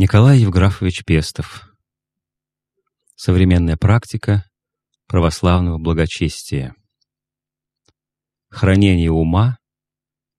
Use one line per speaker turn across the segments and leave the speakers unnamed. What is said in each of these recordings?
Николай Евграфович Пестов. Современная практика православного благочестия. Хранение ума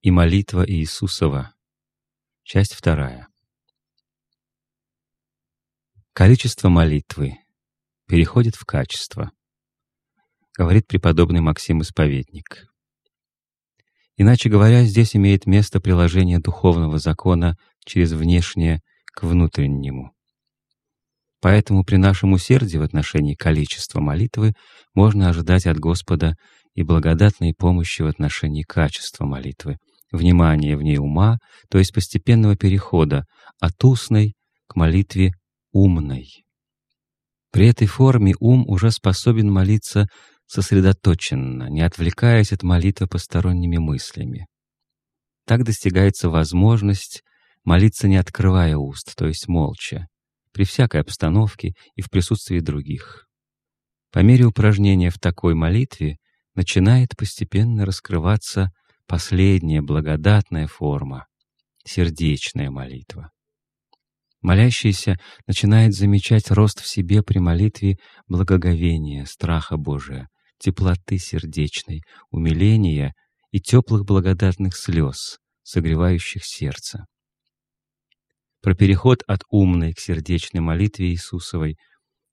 и молитва Иисусова. Часть вторая. Количество молитвы переходит в качество, говорит преподобный Максим Исповедник. Иначе говоря, здесь имеет место приложение духовного закона через внешнее к внутреннему. Поэтому при нашем усердии в отношении количества молитвы можно ожидать от Господа и благодатной помощи в отношении качества молитвы, внимания в ней ума, то есть постепенного перехода от устной к молитве умной. При этой форме ум уже способен молиться сосредоточенно, не отвлекаясь от молитвы посторонними мыслями. Так достигается возможность молиться не открывая уст, то есть молча, при всякой обстановке и в присутствии других. По мере упражнения в такой молитве начинает постепенно раскрываться последняя благодатная форма — сердечная молитва. Молящийся начинает замечать рост в себе при молитве благоговения, страха Божия, теплоты сердечной, умиления и теплых благодатных слез, согревающих сердце. Про переход от умной к сердечной молитве Иисусовой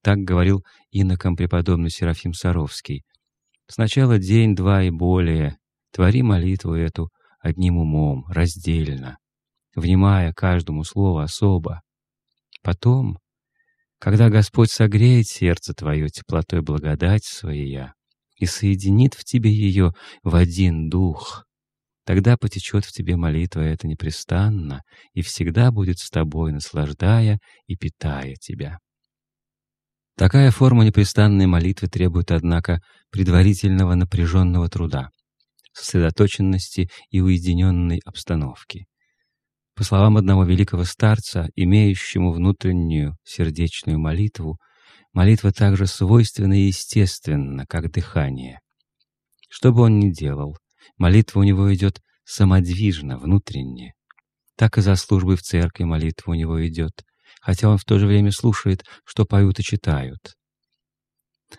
так говорил иноком преподобный Серафим Саровский. «Сначала день-два и более твори молитву эту одним умом, раздельно, внимая каждому слову особо. Потом, когда Господь согреет сердце твое теплотой благодать своя и соединит в тебе ее в один дух, Тогда потечет в тебе молитва эта непрестанно и всегда будет с тобой, наслаждая и питая тебя. Такая форма непрестанной молитвы требует, однако, предварительного напряженного труда, сосредоточенности и уединенной обстановки. По словам одного великого старца, имеющему внутреннюю сердечную молитву, молитва также свойственна и естественна, как дыхание. Что бы он ни делал, Молитва у него идет самодвижно, внутренне. Так и за службой в церкви молитва у него идет, хотя он в то же время слушает, что поют и читают.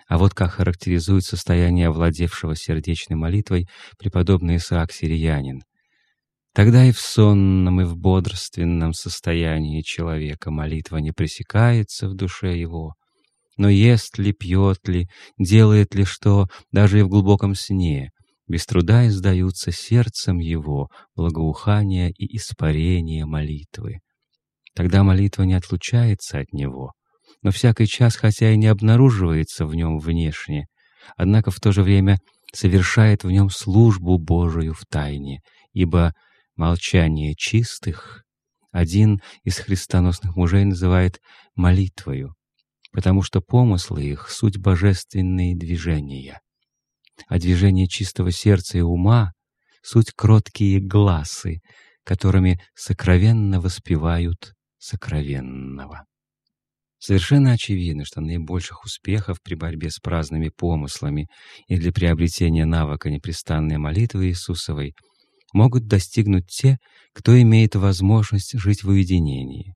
А вот как характеризует состояние овладевшего сердечной молитвой преподобный Исаак Сириянин. Тогда и в сонном, и в бодрственном состоянии человека молитва не пресекается в душе его, но ест ли, пьет ли, делает ли что, даже и в глубоком сне, без труда издаются сердцем его благоухание и испарение молитвы. Тогда молитва не отлучается от него, но всякий час, хотя и не обнаруживается в нем внешне, однако в то же время совершает в нем службу Божию в тайне, ибо молчание чистых один из христоносных мужей называет молитвою, потому что помыслы их — суть божественные движения а движение чистого сердца и ума — суть кроткие глазы, которыми сокровенно воспевают сокровенного. Совершенно очевидно, что наибольших успехов при борьбе с праздными помыслами и для приобретения навыка непрестанной молитвы Иисусовой могут достигнуть те, кто имеет возможность жить в уединении.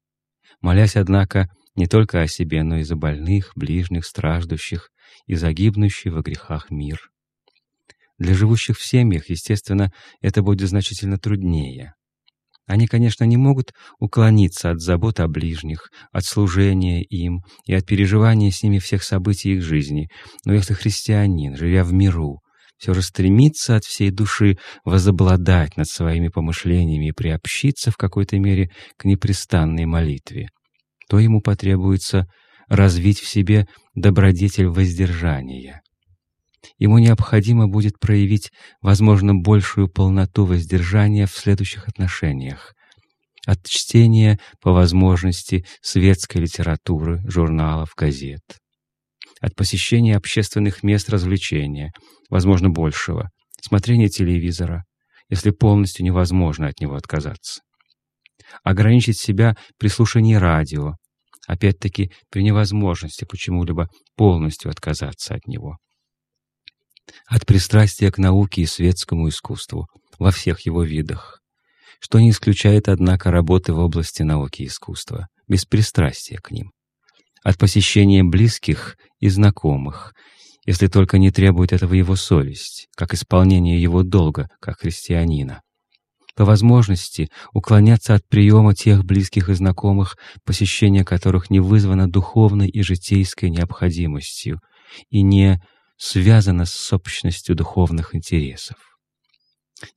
Молясь, однако, не только о себе, но и за больных, ближних, страждущих и загибнущий во грехах мир. Для живущих в семьях, естественно, это будет значительно труднее. Они, конечно, не могут уклониться от забот о ближних, от служения им и от переживания с ними всех событий их жизни, но если христианин, живя в миру, все же стремится от всей души возобладать над своими помышлениями и приобщиться в какой-то мере к непрестанной молитве, то ему потребуется развить в себе добродетель воздержания. Ему необходимо будет проявить, возможно, большую полноту воздержания в следующих отношениях. От чтения, по возможности, светской литературы, журналов, газет. От посещения общественных мест развлечения, возможно, большего. Смотрения телевизора, если полностью невозможно от него отказаться. Ограничить себя при слушании радио, опять-таки при невозможности почему-либо полностью отказаться от него от пристрастия к науке и светскому искусству во всех его видах, что не исключает, однако, работы в области науки и искусства, без пристрастия к ним, от посещения близких и знакомых, если только не требует этого его совесть, как исполнение его долга, как христианина. По возможности уклоняться от приема тех близких и знакомых, посещение которых не вызвано духовной и житейской необходимостью и не связано с общностью духовных интересов.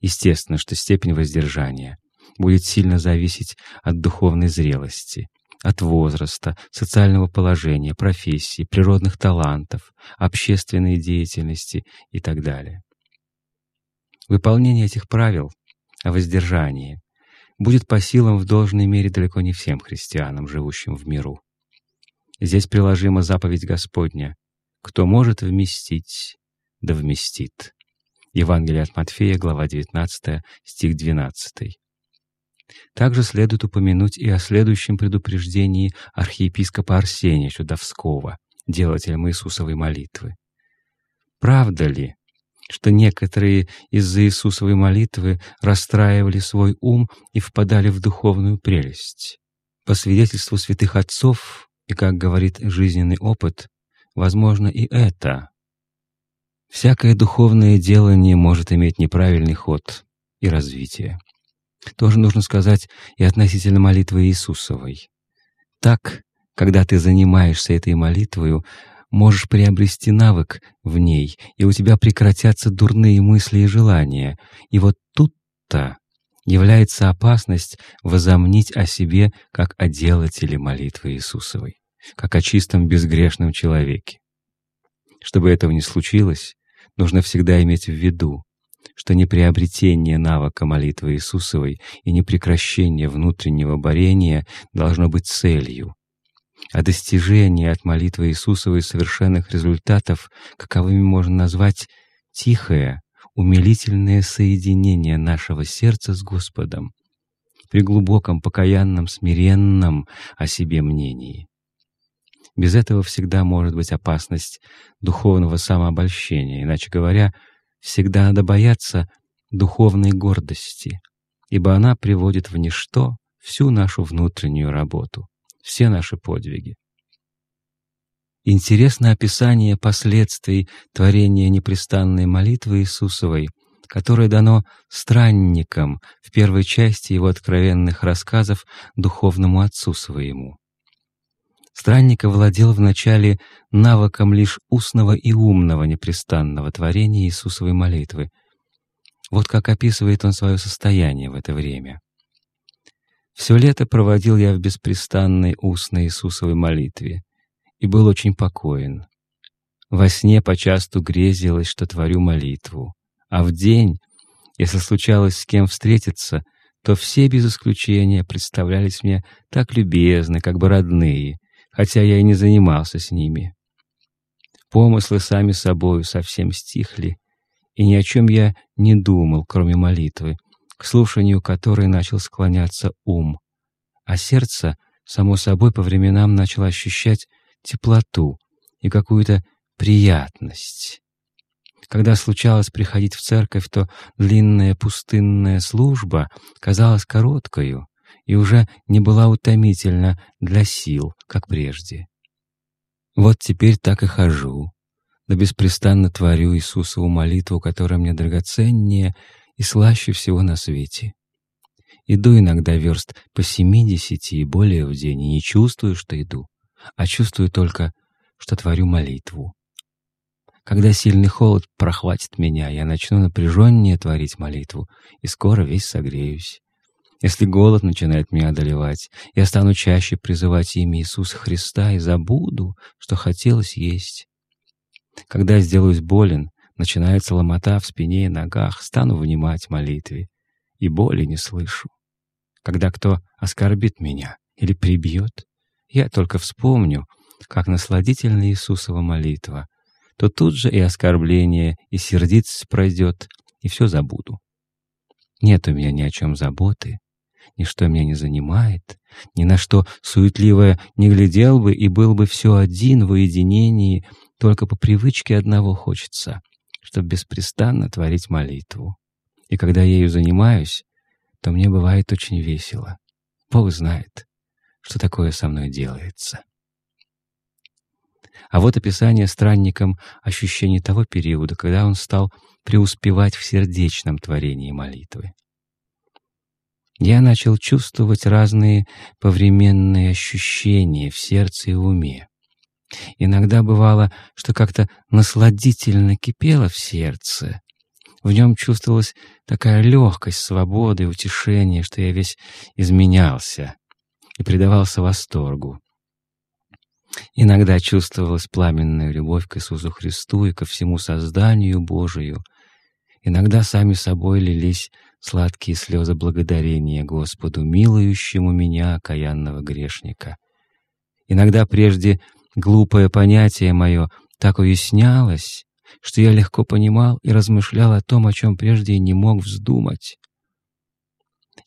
Естественно, что степень воздержания будет сильно зависеть от духовной зрелости, от возраста, социального положения, профессии, природных талантов, общественной деятельности и так далее. Выполнение этих правил о воздержании будет по силам в должной мере далеко не всем христианам, живущим в миру. Здесь приложима заповедь Господня «Кто может вместить, да вместит». Евангелие от Матфея, глава 19, стих 12. Также следует упомянуть и о следующем предупреждении архиепископа Арсения Чудовского, делателя Иисусовой молитвы. Правда ли, что некоторые из-за Иисусовой молитвы расстраивали свой ум и впадали в духовную прелесть? По свидетельству святых отцов и, как говорит жизненный опыт, возможно и это. Всякое духовное делание может иметь неправильный ход и развитие. Тоже нужно сказать и относительно молитвы Иисусовой. Так, когда ты занимаешься этой молитвою, можешь приобрести навык в ней, и у тебя прекратятся дурные мысли и желания. И вот тут-то является опасность возомнить о себе как о делателе молитвы Иисусовой, как о чистом безгрешном человеке. Чтобы этого не случилось, нужно всегда иметь в виду, что не приобретение навыка молитвы Иисусовой и не прекращение внутреннего борения должно быть целью, а достижение от молитвы Иисусовой совершенных результатов, каковыми можно назвать тихое, умилительное соединение нашего сердца с Господом при глубоком, покаянном, смиренном о себе мнении. Без этого всегда может быть опасность духовного самообольщения, иначе говоря, всегда надо бояться духовной гордости, ибо она приводит в ничто всю нашу внутреннюю работу, все наши подвиги. Интересно описание последствий творения непрестанной молитвы Иисусовой, которое дано странникам в первой части его откровенных рассказов духовному отцу своему. Странник овладел вначале навыком лишь устного и умного непрестанного творения Иисусовой молитвы. Вот как описывает он свое состояние в это время. «Все лето проводил я в беспрестанной устной Иисусовой молитве и был очень покоен. Во сне почасту грезилось, что творю молитву, а в день, если случалось с кем встретиться, то все без исключения представлялись мне так любезны, как бы родные, хотя я и не занимался с ними. Помыслы сами собою совсем стихли, и ни о чем я не думал, кроме молитвы, к слушанию которой начал склоняться ум, а сердце, само собой, по временам начало ощущать теплоту и какую-то приятность. Когда случалось приходить в церковь, то длинная пустынная служба казалась короткою, и уже не была утомительна для сил, как прежде. Вот теперь так и хожу, да беспрестанно творю Иисусову молитву, которая мне драгоценнее и слаще всего на свете. Иду иногда верст по семидесяти и более в день, и не чувствую, что иду, а чувствую только, что творю молитву. Когда сильный холод прохватит меня, я начну напряженнее творить молитву, и скоро весь согреюсь. Если голод начинает меня одолевать, я стану чаще призывать имя Иисуса Христа и забуду, что хотелось есть. Когда я сделаюсь болен, начинается ломота в спине и ногах, стану внимать молитве, и боли не слышу. Когда кто оскорбит меня или прибьет, я только вспомню, как насладительна Иисусова молитва, то тут же и оскорбление, и сердиться пройдет, и все забуду. Нет у меня ни о чем заботы, ничто меня не занимает, ни на что суетливое не глядел бы и был бы все один в уединении, только по привычке одного хочется, чтобы беспрестанно творить молитву. И когда ею занимаюсь, то мне бывает очень весело. Бог знает, что такое со мной делается. А вот описание странником ощущений того периода, когда он стал преуспевать в сердечном творении молитвы. Я начал чувствовать разные повременные ощущения в сердце и уме. Иногда бывало, что как-то насладительно кипело в сердце. В нем чувствовалась такая легкость, свобода и утешение, что я весь изменялся и предавался восторгу. Иногда чувствовалась пламенная любовь к Иисусу Христу и ко всему созданию Божию. Иногда сами собой лились сладкие слезы благодарения Господу, милующему меня, окаянного грешника. Иногда прежде глупое понятие мое так уяснялось, что я легко понимал и размышлял о том, о чем прежде и не мог вздумать.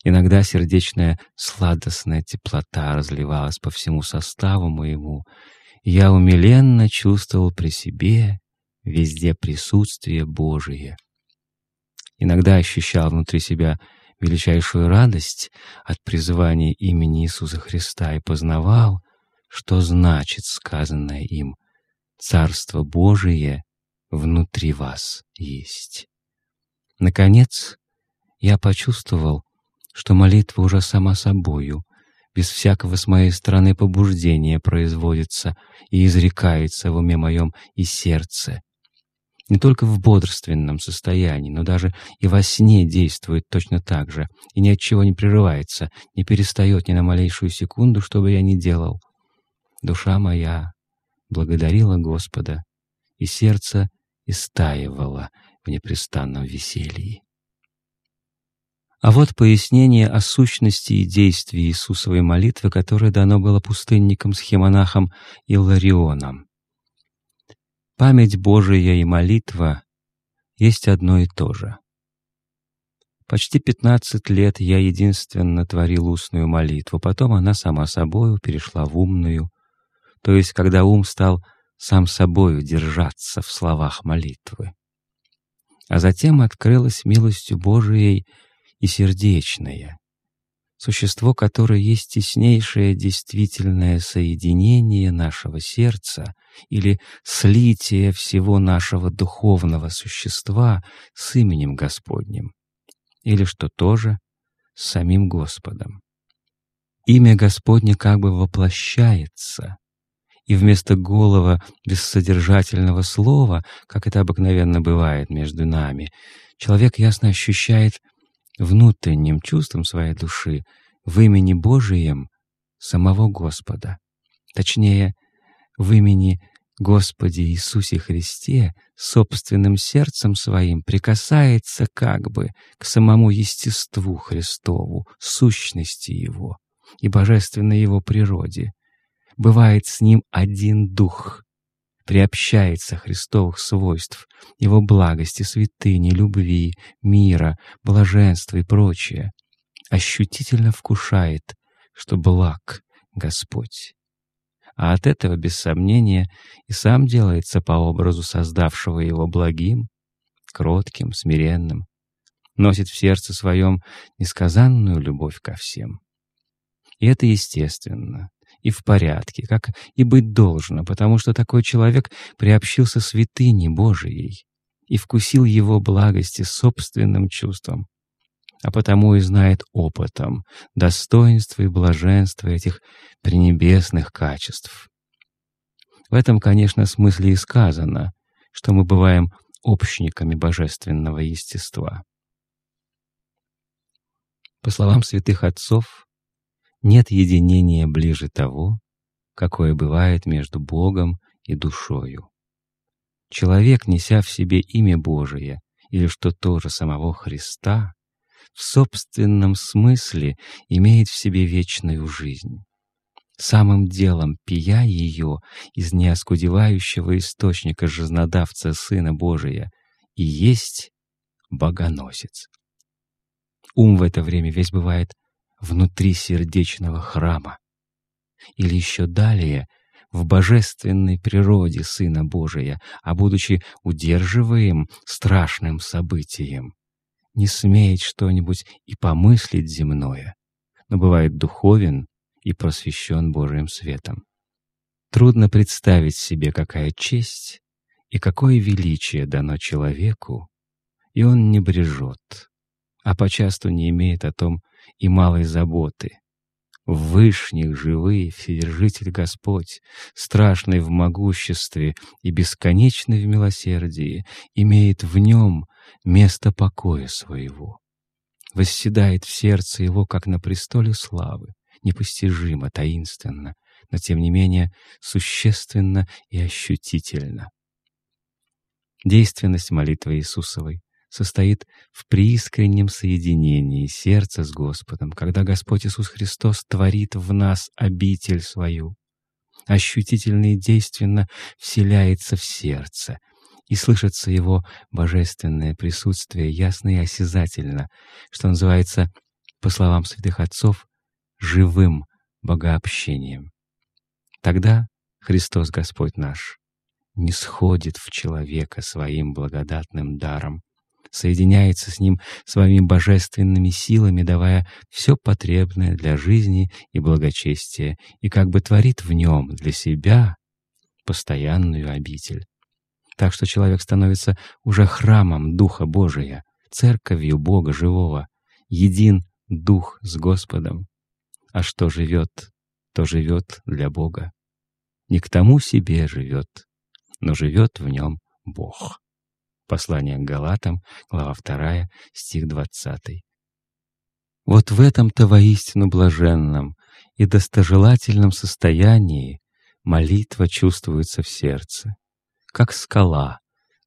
Иногда сердечная сладостная теплота разливалась по всему составу моему, и я умиленно чувствовал при себе везде присутствие Божие. Иногда ощущал внутри себя величайшую радость от призывания имени Иисуса Христа и познавал, что значит сказанное им «Царство Божие внутри вас есть». Наконец, я почувствовал, что молитва уже сама собою, без всякого с моей стороны побуждения производится и изрекается в уме моем и сердце. Не только в бодрственном состоянии, но даже и во сне действует точно так же, и ни от чего не прерывается, не перестает ни на малейшую секунду, что бы я ни делал. Душа моя благодарила Господа, и сердце истаивало в непрестанном веселье. А вот пояснение о сущности и действии Иисусовой молитвы, которое дано было пустынникам-схемонахам Илларионам. Память Божия и молитва есть одно и то же. Почти пятнадцать лет я единственно творил устную молитву, потом она сама собою перешла в умную, то есть когда ум стал сам собою держаться в словах молитвы. А затем открылась милостью Божией и сердечное, существо, которое есть теснейшее действительное соединение нашего сердца или слитие всего нашего духовного существа с именем Господним, или, что тоже, с самим Господом. Имя Господне как бы воплощается, и вместо голого бессодержательного слова, как это обыкновенно бывает между нами, человек ясно ощущает внутренним чувством своей души в имени Божием самого Господа. Точнее, в имени Господе Иисусе Христе собственным сердцем своим прикасается как бы к самому естеству Христову, сущности Его и божественной Его природе. Бывает с Ним один Дух, приобщается Христовых свойств, Его благости, святыни, любви, мира, блаженства и прочее, ощутительно вкушает, что благ Господь. А от этого, без сомнения, и сам делается по образу создавшего его благим, кротким, смиренным, носит в сердце своем несказанную любовь ко всем. И это естественно, и в порядке, как и быть должно, потому что такой человек приобщился святыне Божией и вкусил его благости собственным чувством, а потому и знает опытом достоинство и блаженство этих пренебесных качеств. В этом, конечно, смысле и сказано, что мы бываем общниками божественного естества. По словам святых отцов, нет единения ближе того, какое бывает между Богом и душою. Человек, неся в себе имя Божие, или что тоже самого Христа, в собственном смысле имеет в себе вечную жизнь. Самым делом, пия ее из неоскудевающего источника жизнодавца Сына Божия, и есть богоносец. Ум в это время весь бывает внутри сердечного храма. Или еще далее, в божественной природе Сына Божия, а будучи удерживаем страшным событием, не смеет что-нибудь и помыслить земное, но бывает духовен и просвещен Божьим светом. Трудно представить себе, какая честь и какое величие дано человеку, и он не брежет, а почасту не имеет о том и малой заботы. В вышних живый Вседержитель Господь, страшный в могуществе и бесконечный в милосердии, имеет в нем место покоя своего. Восседает в сердце его, как на престоле славы, непостижимо, таинственно, но тем не менее существенно и ощутительно. Действенность молитвы Иисусовой состоит в преискреннем соединении сердца с Господом, когда Господь Иисус Христос творит в нас обитель свою, ощутительно и действенно вселяется в сердце, и слышится Его божественное присутствие ясно и осязательно, что называется, по словам святых отцов, живым богообщением. Тогда Христос Господь наш не сходит в человека своим благодатным даром, соединяется с ним своими божественными силами, давая все потребное для жизни и благочестия, и как бы творит в нем для себя постоянную обитель. Так что человек становится уже храмом Духа Божия, церковью Бога Живого, един Дух с Господом. А что живет, то живет для Бога. Не к тому себе живет, но живет в нем Бог. Послание к Галатам, глава 2, стих 20. Вот в этом-то воистину блаженном и достожелательном состоянии молитва чувствуется в сердце, как скала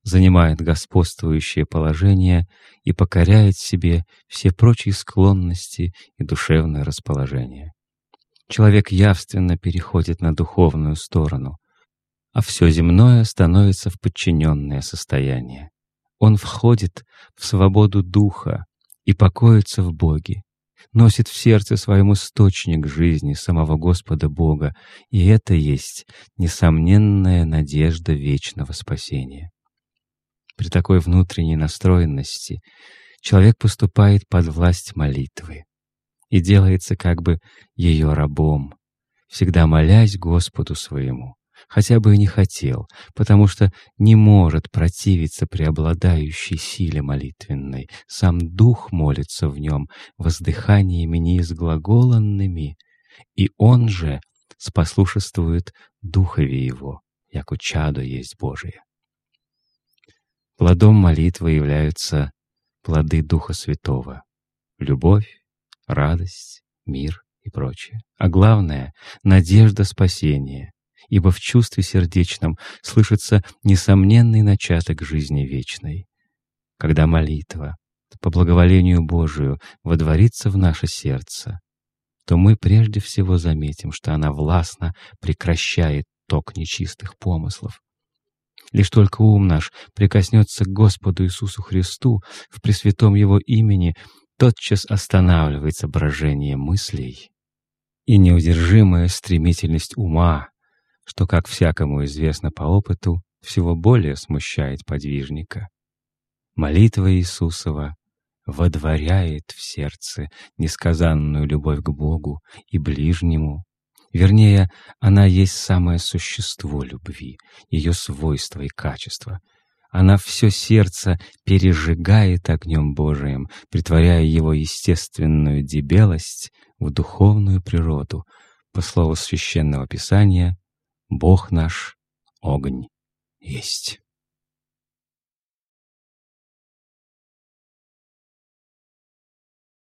занимает господствующее положение и покоряет себе все прочие склонности и душевное расположение. Человек явственно переходит на духовную сторону, а все земное становится в подчиненное состояние. Он входит в свободу духа и покоится в Боге, носит в сердце своем источник жизни самого Господа Бога, и это есть несомненная надежда вечного спасения. При такой внутренней настроенности человек поступает под власть молитвы и делается как бы ее рабом, всегда молясь Господу своему хотя бы и не хотел, потому что не может противиться преобладающей силе молитвенной. Сам Дух молится в нем воздыханиями неизглаголанными, и Он же спослушествует Духове Его, яко чадо есть Божие. Плодом молитвы являются плоды Духа Святого — любовь, радость, мир и прочее. А главное — надежда спасения, ибо в чувстве сердечном слышится несомненный начаток жизни вечной. Когда молитва по благоволению Божию водворится в наше сердце, то мы прежде всего заметим, что она властно прекращает ток нечистых помыслов. Лишь только ум наш прикоснется к Господу Иисусу Христу в Пресвятом Его имени, тотчас останавливается брожение мыслей, и неудержимая стремительность ума что, как всякому известно по опыту, всего более смущает подвижника. Молитва Иисусова водворяет в сердце несказанную любовь к Богу и ближнему. Вернее, она есть самое существо любви, ее свойство и качество. Она все сердце пережигает огнем Божиим, притворяя его естественную дебелость в духовную природу, по слову Священного Писания, Бог наш — огонь есть.